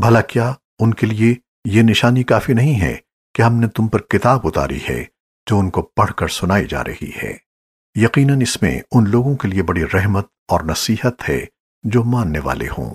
بھلا کیا ان کے لیے یہ نشانی کافی نہیں ہے کہ ہم نے تم پر کتاب اتاری ہے جو ان کو پڑھ کر سنائی جا رہی ہے۔ یقیناً اس میں ان لوگوں کے لیے بڑی رحمت اور نصیحت ہے جو ماننے والے ہوں۔